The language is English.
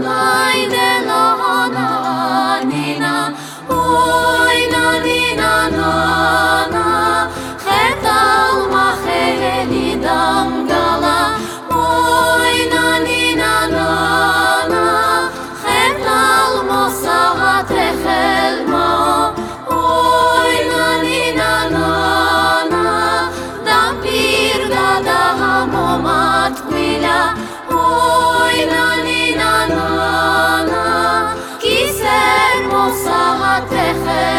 my name. תחתיכם